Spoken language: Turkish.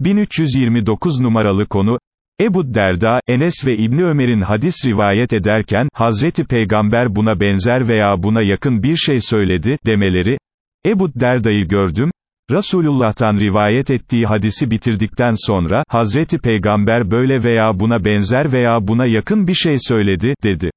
1329 numaralı konu, Ebu Derda, Enes ve İbni Ömer'in hadis rivayet ederken, Hazreti Peygamber buna benzer veya buna yakın bir şey söyledi, demeleri, Ebu Derda'yı gördüm, Resulullah'tan rivayet ettiği hadisi bitirdikten sonra, Hazreti Peygamber böyle veya buna benzer veya buna yakın bir şey söyledi, dedi.